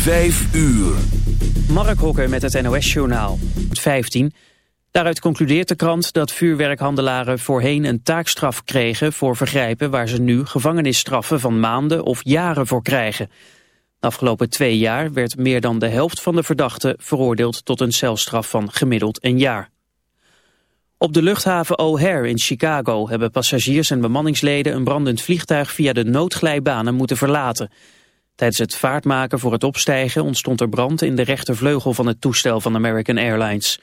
Vijf uur. Mark Hokker met het NOS-journaal. 15. Daaruit concludeert de krant dat vuurwerkhandelaren voorheen een taakstraf kregen voor vergrijpen waar ze nu gevangenisstraffen van maanden of jaren voor krijgen. De afgelopen twee jaar werd meer dan de helft van de verdachten veroordeeld tot een celstraf van gemiddeld een jaar. Op de luchthaven O'Hare in Chicago hebben passagiers en bemanningsleden een brandend vliegtuig via de noodglijbanen moeten verlaten. Tijdens het vaartmaken voor het opstijgen ontstond er brand in de rechtervleugel van het toestel van American Airlines.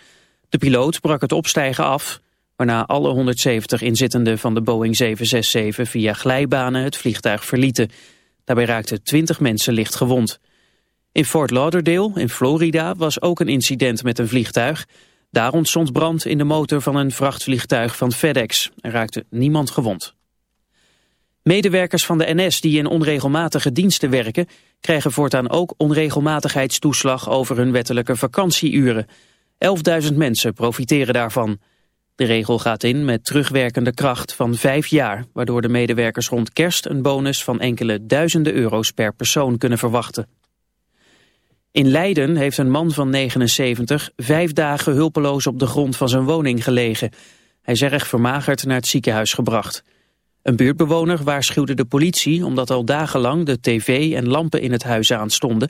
De piloot brak het opstijgen af, waarna alle 170 inzittenden van de Boeing 767 via glijbanen het vliegtuig verlieten. Daarbij raakten 20 mensen licht gewond. In Fort Lauderdale, in Florida, was ook een incident met een vliegtuig. Daar ontstond brand in de motor van een vrachtvliegtuig van FedEx. Er raakte niemand gewond. Medewerkers van de NS die in onregelmatige diensten werken... krijgen voortaan ook onregelmatigheidstoeslag over hun wettelijke vakantieuren. 11.000 mensen profiteren daarvan. De regel gaat in met terugwerkende kracht van vijf jaar... waardoor de medewerkers rond kerst een bonus van enkele duizenden euro's per persoon kunnen verwachten. In Leiden heeft een man van 79 vijf dagen hulpeloos op de grond van zijn woning gelegen. Hij is erg vermagerd naar het ziekenhuis gebracht. Een buurtbewoner waarschuwde de politie omdat al dagenlang de tv en lampen in het huis aanstonden,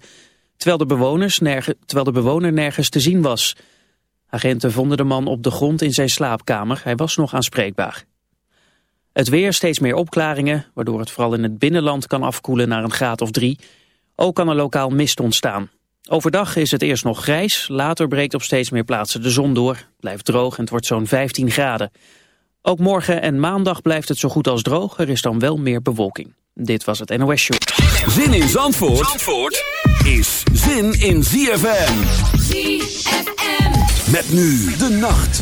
terwijl de, bewoners terwijl de bewoner nergens te zien was. Agenten vonden de man op de grond in zijn slaapkamer, hij was nog aanspreekbaar. Het weer steeds meer opklaringen, waardoor het vooral in het binnenland kan afkoelen naar een graad of drie. Ook kan er lokaal mist ontstaan. Overdag is het eerst nog grijs, later breekt op steeds meer plaatsen de zon door. Blijft droog en het wordt zo'n 15 graden. Ook morgen en maandag blijft het zo goed als droog. Er is dan wel meer bewolking. Dit was het NOS Show. Zin in Zandvoort, Zandvoort is zin in ZFM. ZFM. Met nu de nacht.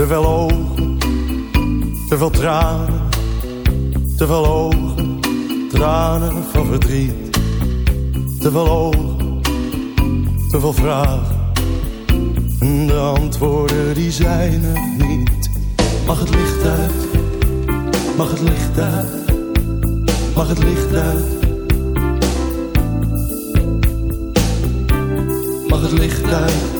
Te veel ogen, te veel tranen, te veel ogen, tranen van verdriet. Te veel ogen, te veel vragen, en de antwoorden die zijn er niet. Mag het licht uit, mag het licht uit, mag het licht uit. Mag het licht uit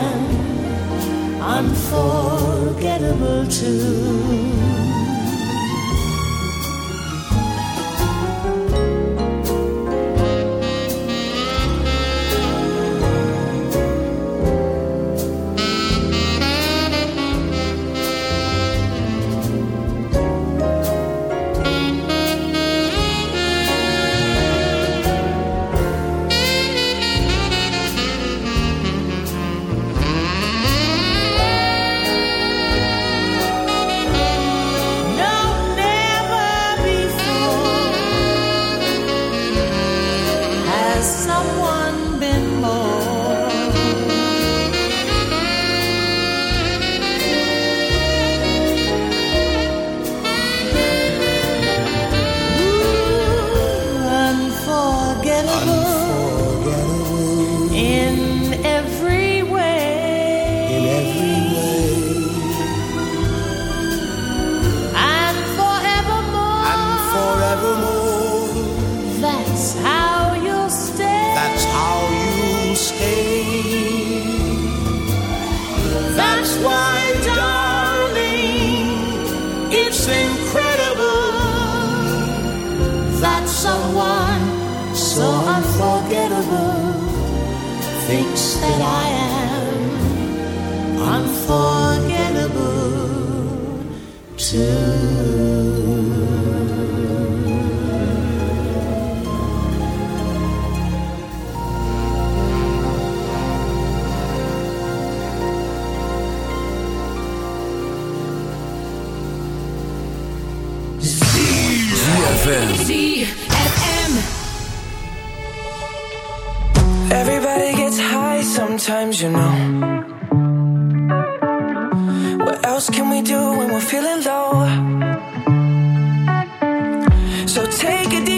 unforgettable too. trouble thinks that I am unforgettable too. Sometimes, you know. What else can we do when we're feeling low? Come on,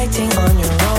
writing on your own.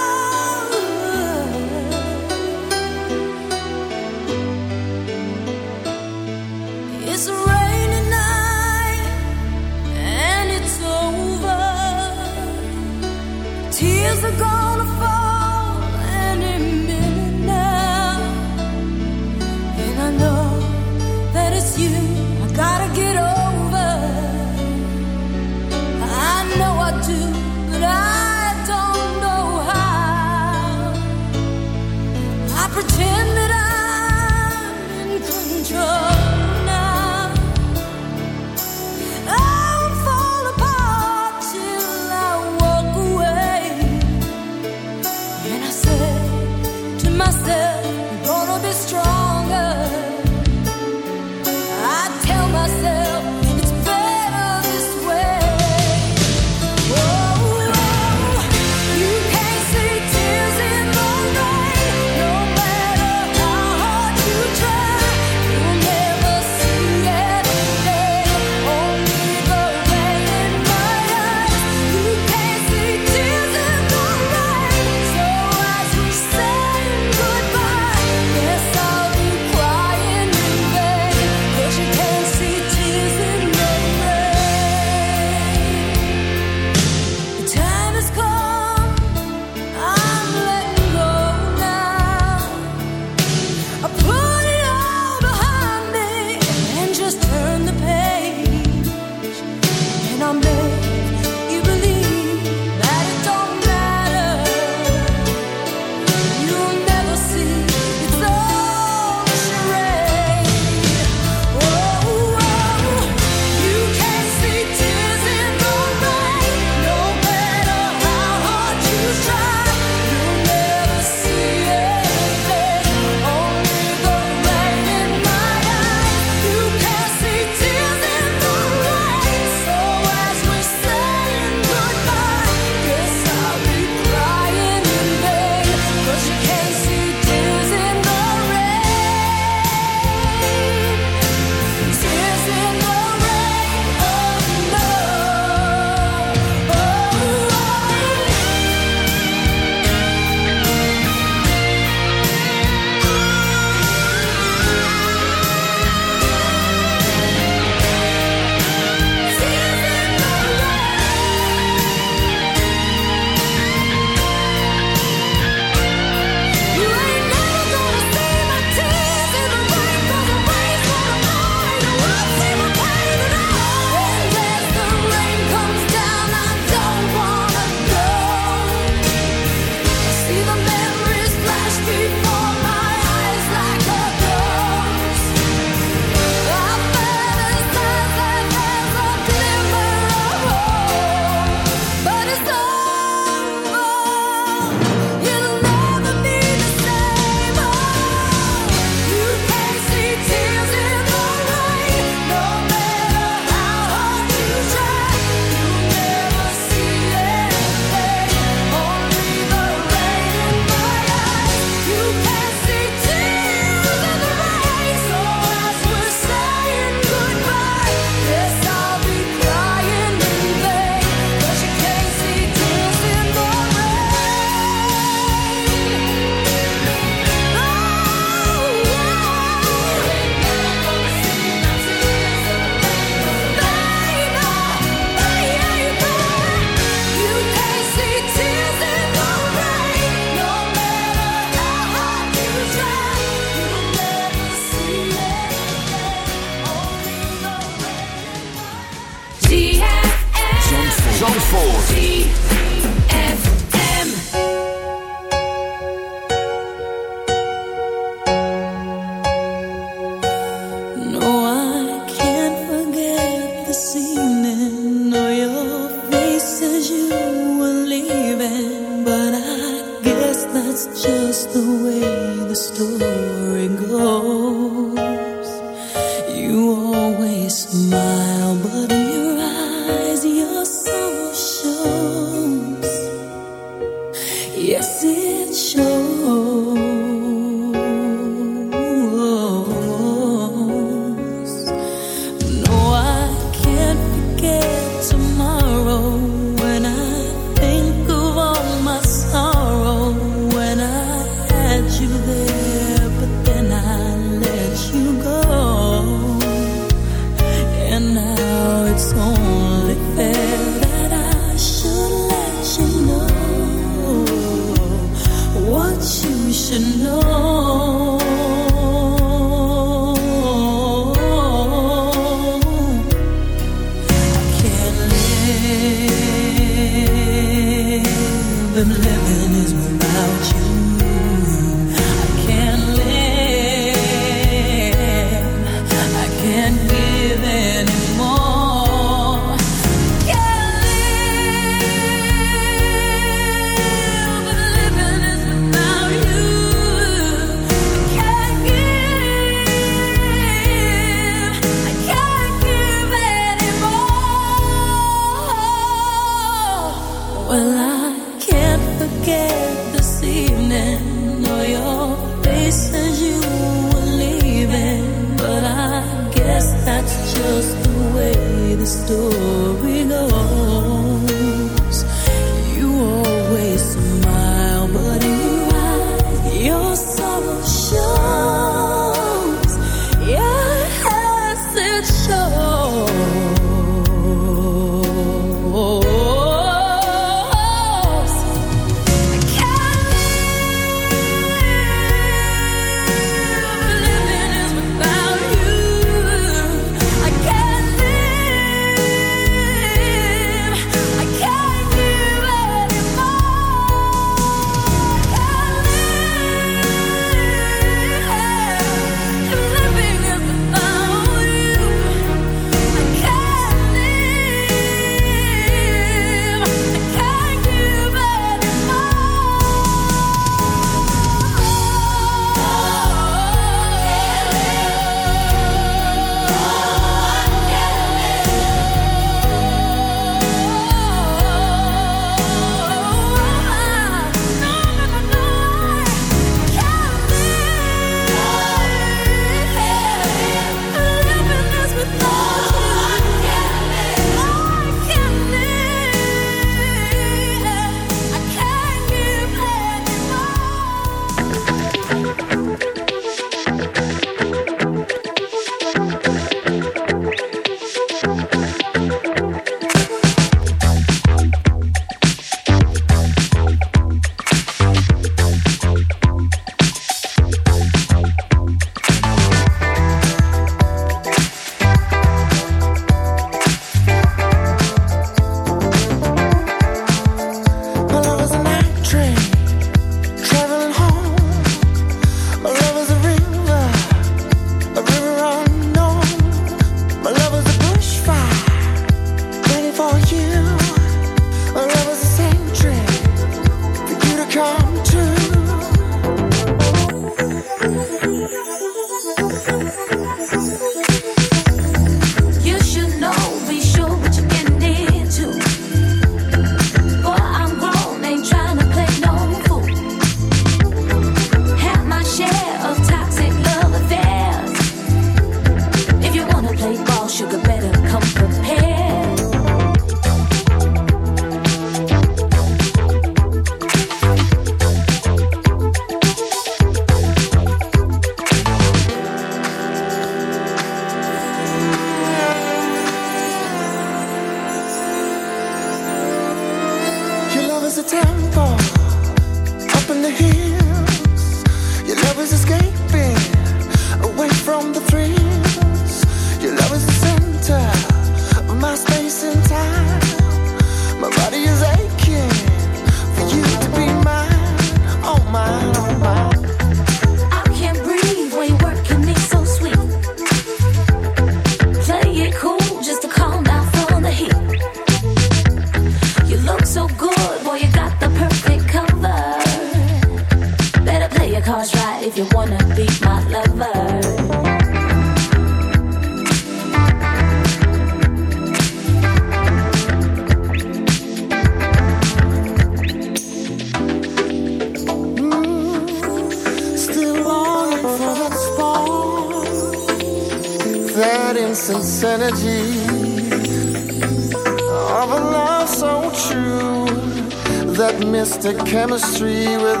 chemistry with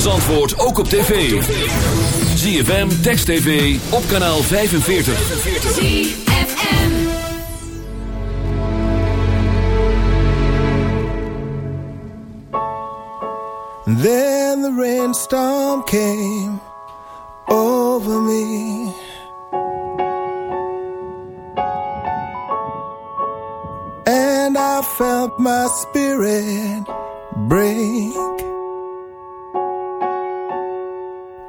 van Zandvoort ook op tv. ZFM, Text TV, op kanaal 45. Then the rainstorm came over me. And I felt my spirit break.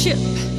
Ship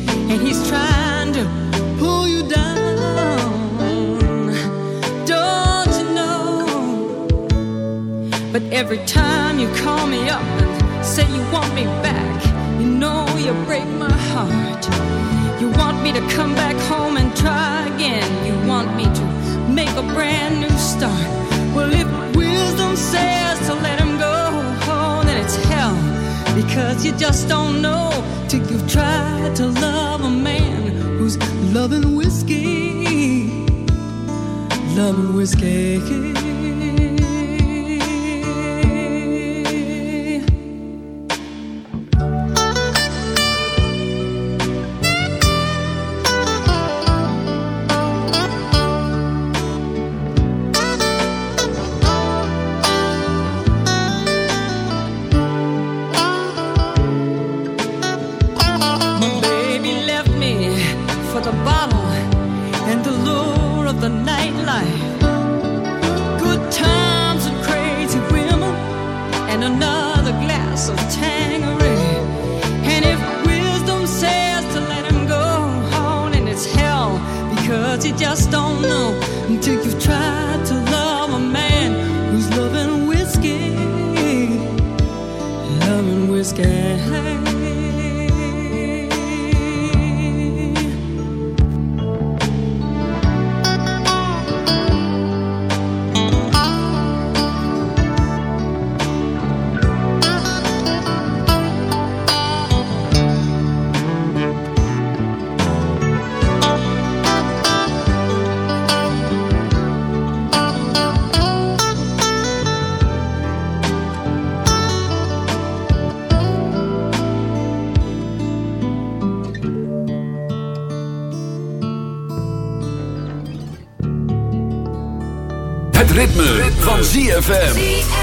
ZFM.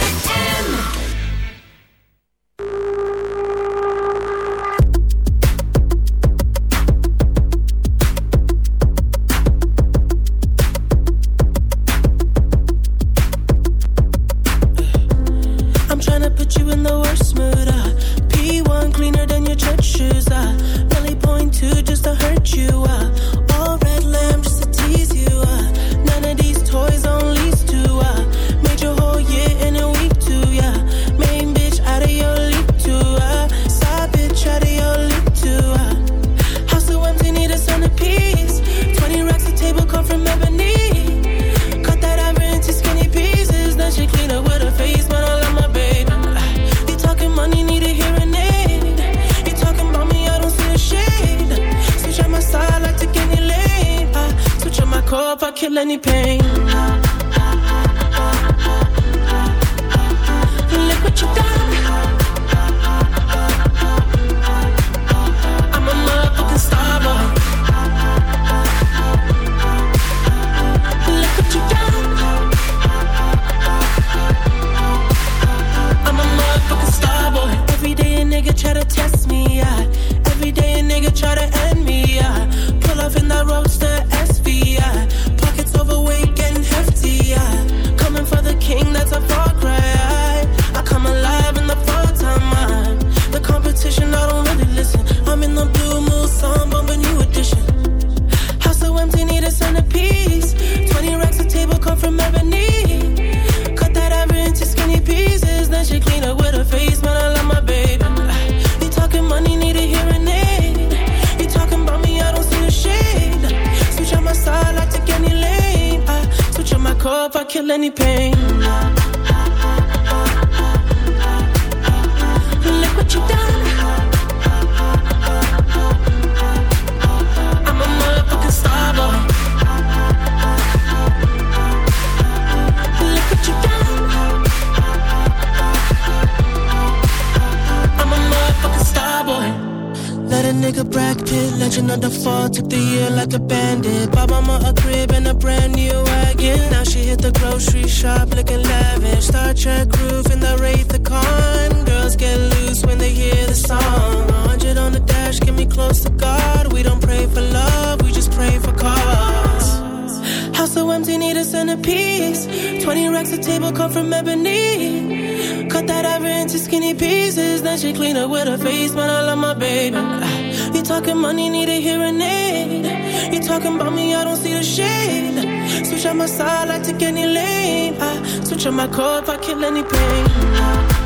with her face, but I love my baby. You talking money, need a hearing aid. You talking about me, I don't see the shade. Switch on my side, I like take any lane. I switch on my core if I kill any pain.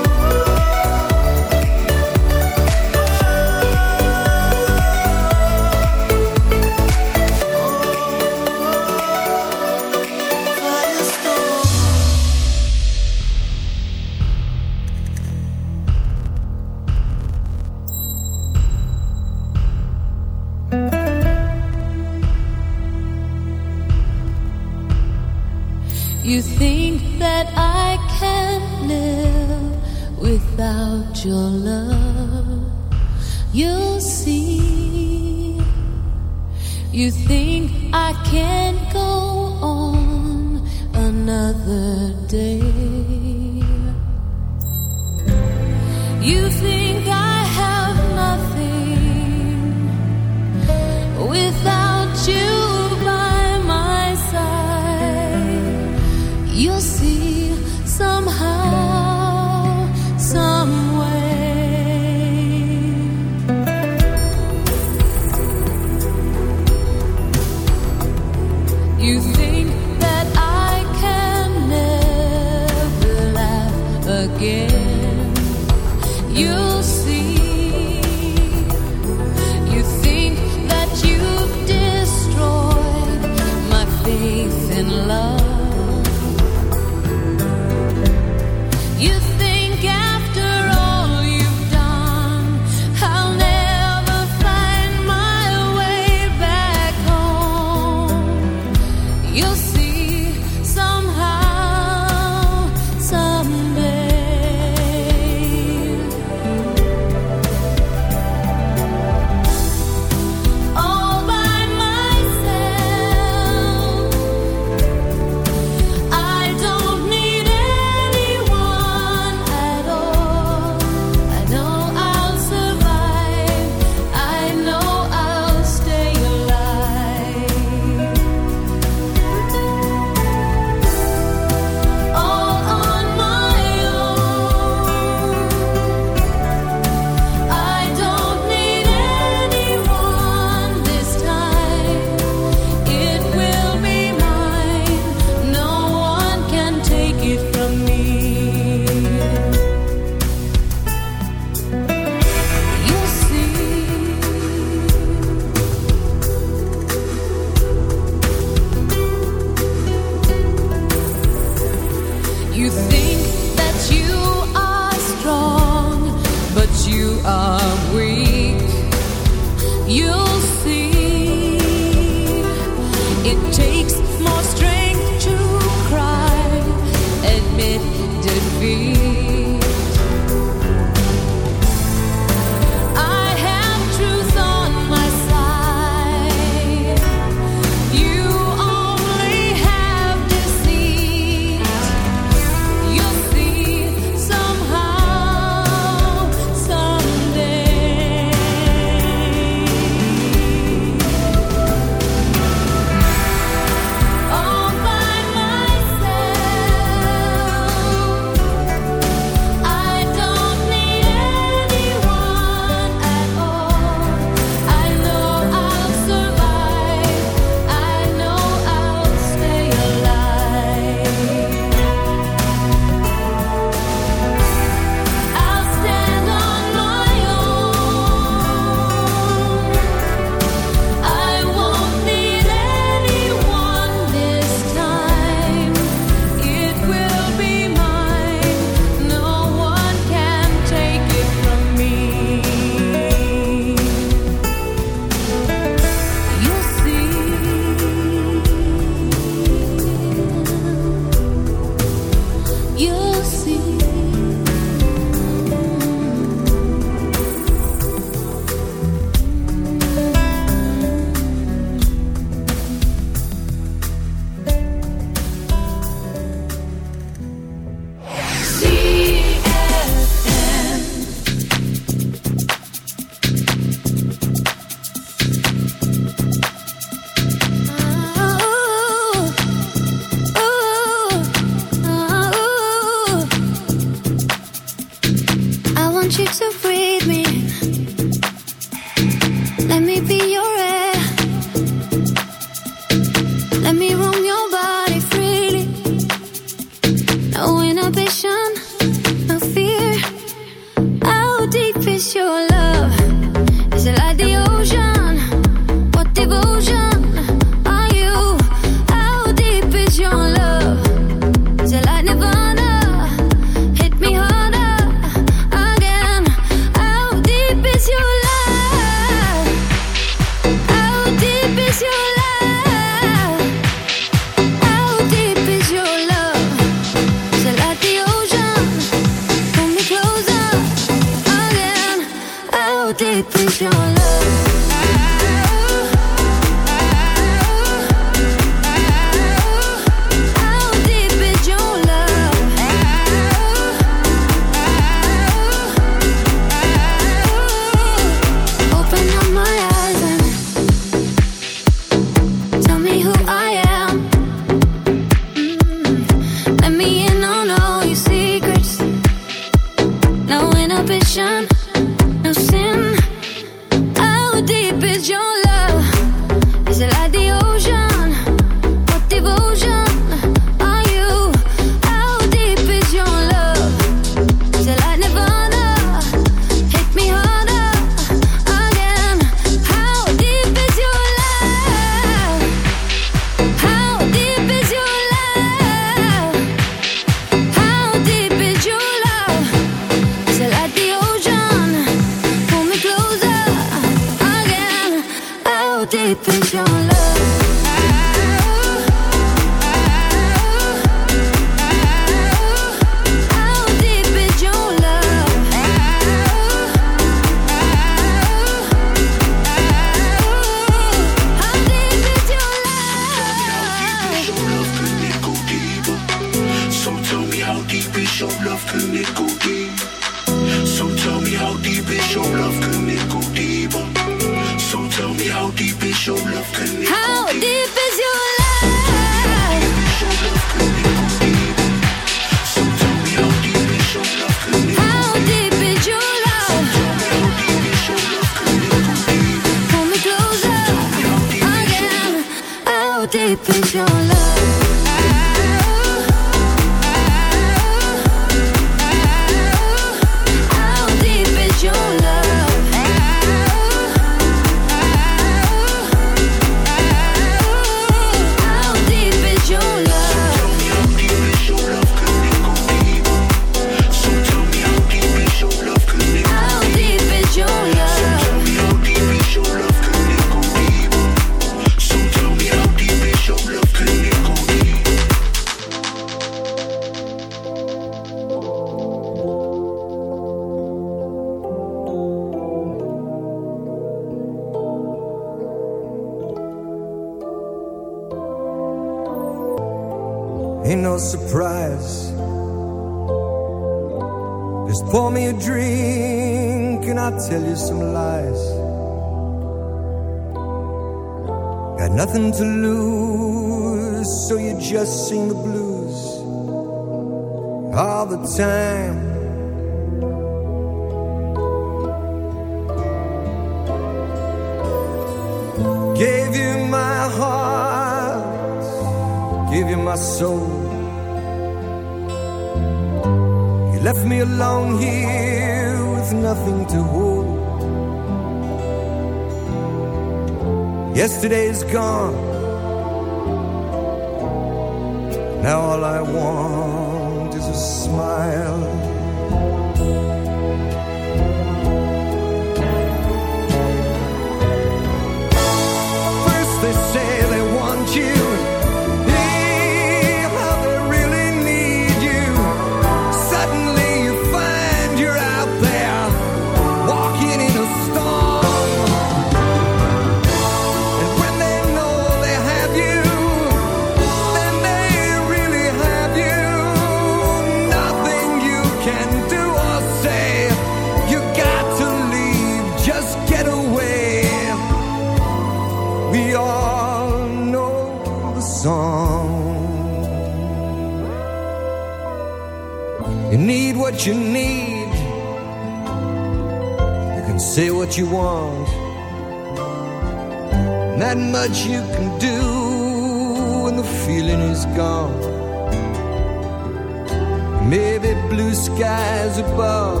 skies above.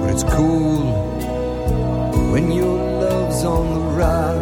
But it's cool when your love's on the rise.